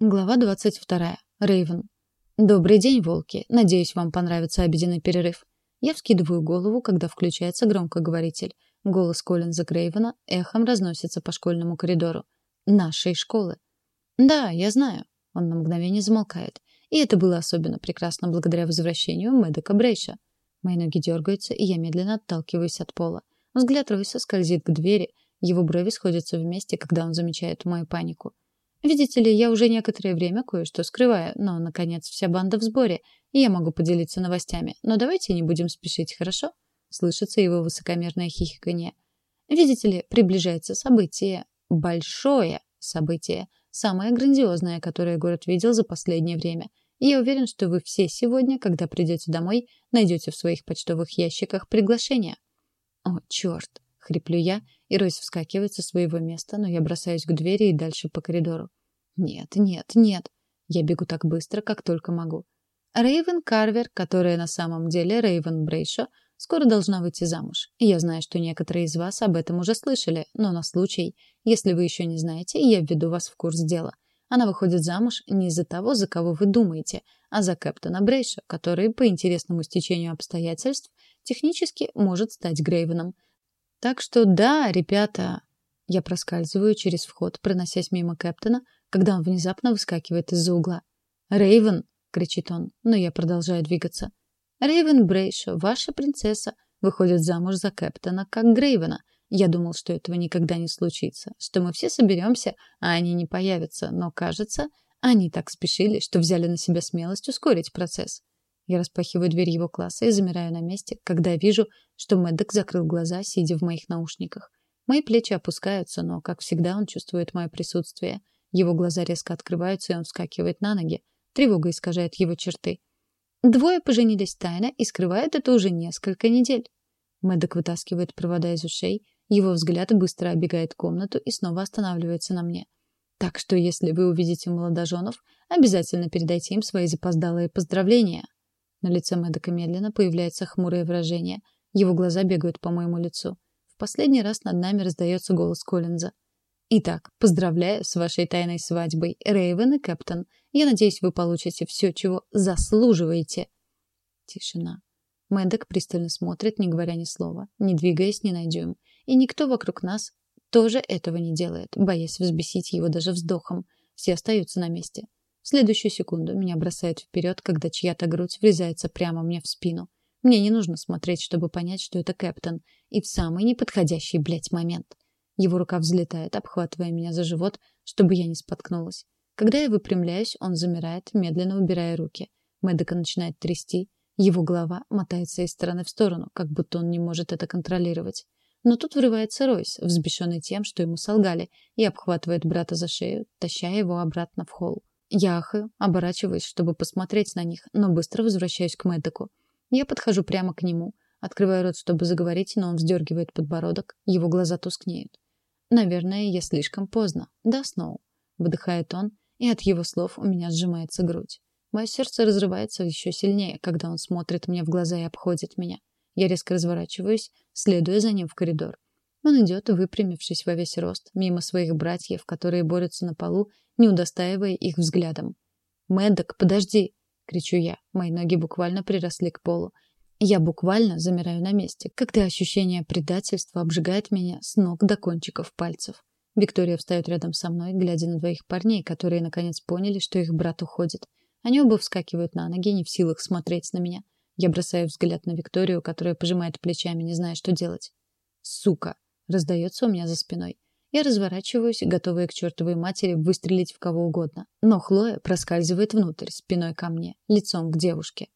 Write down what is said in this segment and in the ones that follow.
Глава 22. Рейвен. Добрый день, волки. Надеюсь, вам понравится обеденный перерыв. Я вскидываю голову, когда включается громкоговоритель. Голос Коллинза Грейвена эхом разносится по школьному коридору. Нашей школы. Да, я знаю. Он на мгновение замолкает. И это было особенно прекрасно благодаря возвращению Мэддека Брейша. Мои ноги дергаются, и я медленно отталкиваюсь от пола. Взгляд Ройса скользит к двери. Его брови сходятся вместе, когда он замечает мою панику. Видите ли, я уже некоторое время кое-что скрываю, но, наконец, вся банда в сборе, и я могу поделиться новостями. Но давайте не будем спешить, хорошо?» Слышится его высокомерное хихиканье. «Видите ли, приближается событие. Большое событие. Самое грандиозное, которое город видел за последнее время. И я уверен, что вы все сегодня, когда придете домой, найдете в своих почтовых ящиках приглашение». «О, черт!» — хриплю я, и Ройс вскакивает со своего места, но я бросаюсь к двери и дальше по коридору. Нет, нет, нет. Я бегу так быстро, как только могу. Рейвен Карвер, которая на самом деле Рейвен Брейшо, скоро должна выйти замуж. И я знаю, что некоторые из вас об этом уже слышали, но на случай, если вы еще не знаете, я введу вас в курс дела. Она выходит замуж не из-за того, за кого вы думаете, а за капитана Брейша, который, по интересному стечению обстоятельств, технически может стать Грейвеном. Так что да, ребята, я проскальзываю через вход, проносясь мимо капитана, когда он внезапно выскакивает из-за угла. «Рейвен!» — кричит он, но я продолжаю двигаться. «Рейвен Брейшо, ваша принцесса, выходит замуж за капитана, как Грейвена. Я думал, что этого никогда не случится, что мы все соберемся, а они не появятся, но, кажется, они так спешили, что взяли на себя смелость ускорить процесс. Я распахиваю дверь его класса и замираю на месте, когда вижу, что Мэддок закрыл глаза, сидя в моих наушниках. Мои плечи опускаются, но, как всегда, он чувствует мое присутствие — его глаза резко открываются, и он вскакивает на ноги. Тревога искажает его черты. Двое поженились тайно и скрывают это уже несколько недель. Мэддок вытаскивает провода из ушей, его взгляд быстро оббегает комнату и снова останавливается на мне. Так что, если вы увидите молодоженов, обязательно передайте им свои запоздалые поздравления. На лице Мэддока медленно появляется хмурое выражение. Его глаза бегают по моему лицу. В последний раз над нами раздается голос Коллинза. Итак, поздравляю с вашей тайной свадьбой, Рейвен и Кэптон. Я надеюсь, вы получите все, чего заслуживаете. Тишина. Мэддок пристально смотрит, не говоря ни слова, не двигаясь ни на дюйм. И никто вокруг нас тоже этого не делает, боясь взбесить его даже вздохом. Все остаются на месте. Следующую секунду меня бросает вперед, когда чья-то грудь врезается прямо мне в спину. Мне не нужно смотреть, чтобы понять, что это Кэптон. И в самый неподходящий, блядь, момент. Его рука взлетает, обхватывая меня за живот, чтобы я не споткнулась. Когда я выпрямляюсь, он замирает, медленно убирая руки. Мэддека начинает трясти. Его голова мотается из стороны в сторону, как будто он не может это контролировать. Но тут врывается Ройс, взбешенный тем, что ему солгали, и обхватывает брата за шею, таща его обратно в холл. Я оборачиваюсь, чтобы посмотреть на них, но быстро возвращаюсь к Мэддеку. Я подхожу прямо к нему, открываю рот, чтобы заговорить, но он вздергивает подбородок, его глаза тускнеют. Наверное, я слишком поздно. Да, Сноу. Выдыхает он, и от его слов у меня сжимается грудь. Мое сердце разрывается еще сильнее, когда он смотрит мне в глаза и обходит меня. Я резко разворачиваюсь, следуя за ним в коридор. Он идет, выпрямившись во весь рост, мимо своих братьев, которые борются на полу, не удостаивая их взглядом. «Мэддок, подожди!» — кричу я. Мои ноги буквально приросли к полу. Я буквально замираю на месте, когда ощущение предательства обжигает меня с ног до кончиков пальцев. Виктория встает рядом со мной, глядя на двоих парней, которые наконец поняли, что их брат уходит. Они оба вскакивают на ноги, не в силах смотреть на меня. Я бросаю взгляд на Викторию, которая пожимает плечами, не зная, что делать. «Сука!» — раздается у меня за спиной. Я разворачиваюсь, готовая к чертовой матери выстрелить в кого угодно. Но Хлоя проскальзывает внутрь, спиной ко мне, лицом к девушке.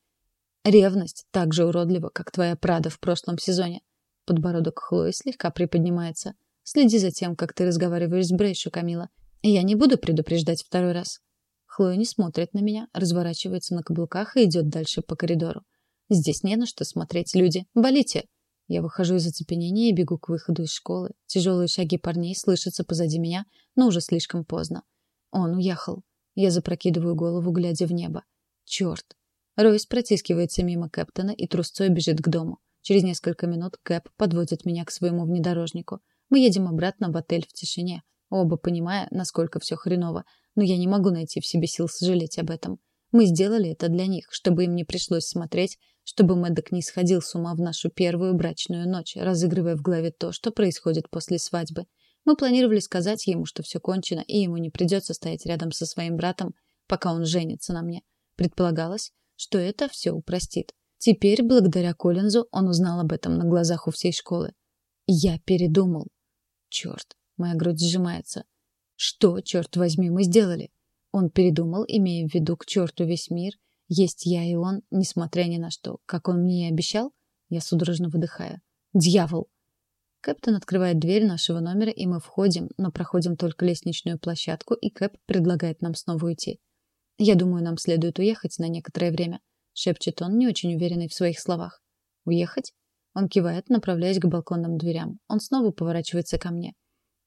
Ревность так же уродлива, как твоя Прада в прошлом сезоне. Подбородок Хлои слегка приподнимается. Следи за тем, как ты разговариваешь с Брейшу, Камила. Я не буду предупреждать второй раз. Хлоя не смотрит на меня, разворачивается на каблуках и идет дальше по коридору. Здесь не на что смотреть, люди. Болите. Я выхожу из оцепенения и бегу к выходу из школы. Тяжелые шаги парней слышатся позади меня, но уже слишком поздно. Он уехал. Я запрокидываю голову, глядя в небо. Черт, Ройс протискивается мимо Кэптона и трусцой бежит к дому. Через несколько минут Кэп подводит меня к своему внедорожнику. Мы едем обратно в отель в тишине. оба понимая, насколько все хреново, но я не могу найти в себе сил сожалеть об этом. Мы сделали это для них, чтобы им не пришлось смотреть, чтобы Мэддок не сходил с ума в нашу первую брачную ночь, разыгрывая в голове то, что происходит после свадьбы. Мы планировали сказать ему, что все кончено, и ему не придется стоять рядом со своим братом, пока он женится на мне. Предполагалось, что это все упростит. Теперь, благодаря Коллинзу, он узнал об этом на глазах у всей школы. Я передумал. Черт, моя грудь сжимается. Что, черт возьми, мы сделали? Он передумал, имея в виду к черту весь мир. Есть я и он, несмотря ни на что. Как он мне и обещал? Я судорожно выдыхаю. Дьявол! Кэптон открывает дверь нашего номера, и мы входим, но проходим только лестничную площадку, и Кэп предлагает нам снова уйти. «Я думаю, нам следует уехать на некоторое время», — шепчет он, не очень уверенный в своих словах. «Уехать?» Он кивает, направляясь к балконным дверям. Он снова поворачивается ко мне.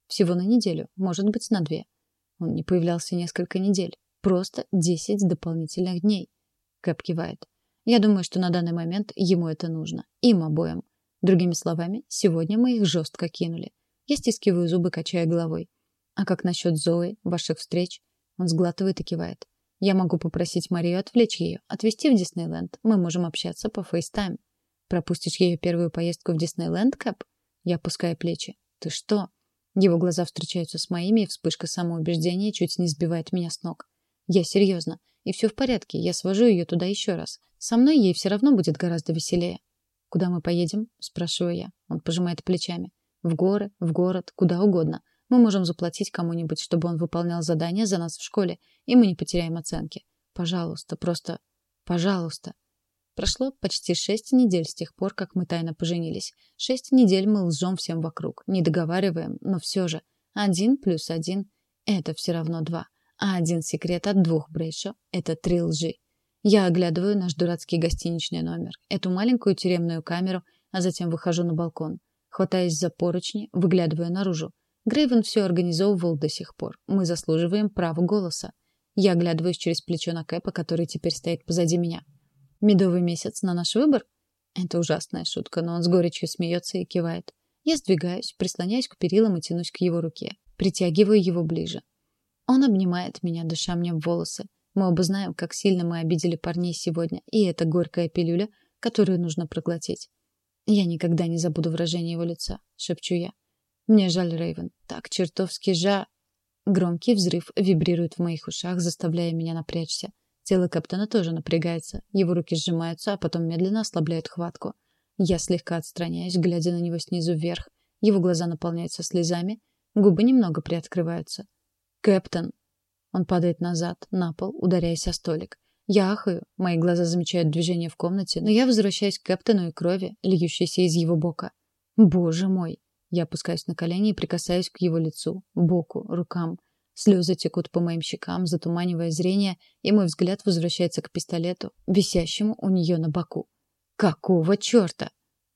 «Всего на неделю, может быть, на две». Он не появлялся несколько недель. Просто десять дополнительных дней. Кэп кивает. «Я думаю, что на данный момент ему это нужно. Им обоим. Другими словами, сегодня мы их жестко кинули. Я стискиваю зубы, качая головой. А как насчет Зои, ваших встреч? Он сглатывает и кивает. Я могу попросить Марию отвлечь ее, отвезти в Диснейленд. Мы можем общаться по FaceTime. Пропустишь ее первую поездку в Диснейленд, Кэп? Я опускаю плечи. Ты что? Его глаза встречаются с моими, и вспышка самоубеждения чуть не сбивает меня с ног. Я серьезно. И все в порядке. Я свожу ее туда еще раз. Со мной ей все равно будет гораздо веселее. «Куда мы поедем?» — спрашиваю я. Он пожимает плечами. «В горы, в город, куда угодно. Мы можем заплатить кому-нибудь, чтобы он выполнял задания за нас в школе, и мы не потеряем оценки. Пожалуйста, просто... Пожалуйста». Прошло почти шесть недель с тех пор, как мы тайно поженились. Шесть недель мы лжем всем вокруг, не договариваем, но все же. Один плюс один — это все равно два. А один секрет от двух Брейшо — это три лжи. Я оглядываю наш дурацкий гостиничный номер, эту маленькую тюремную камеру, а затем выхожу на балкон. Хватаясь за поручни, выглядываю наружу. Грейвен все организовывал до сих пор. Мы заслуживаем права голоса. Я оглядываюсь через плечо на Кэпа, который теперь стоит позади меня. Медовый месяц на наш выбор? Это ужасная шутка, но он с горечью смеется и кивает. Я сдвигаюсь, прислоняюсь к перилам и тянусь к его руке. Притягиваю его ближе. Он обнимает меня, дыша мне в волосы. Мы оба знаем, как сильно мы обидели парней сегодня, и это горькая пилюля, которую нужно проглотить. Я никогда не забуду выражение его лица, шепчу я. Мне жаль, Рейвен. Так чертовски жа... Громкий взрыв вибрирует в моих ушах, заставляя меня напрячься. Тело капитана тоже напрягается. Его руки сжимаются, а потом медленно ослабляют хватку. Я слегка отстраняюсь, глядя на него снизу вверх. Его глаза наполняются слезами, губы немного приоткрываются. «Кэптон!» Он падает назад, на пол, ударяясь о столик. Я ахаю, мои глаза замечают движение в комнате, но я возвращаюсь к Кэптону и крови, льющейся из его бока. Боже мой! Я опускаюсь на колени и прикасаюсь к его лицу, боку, рукам. Слезы текут по моим щекам, затуманивая зрение, и мой взгляд возвращается к пистолету, висящему у нее на боку. Какого черта?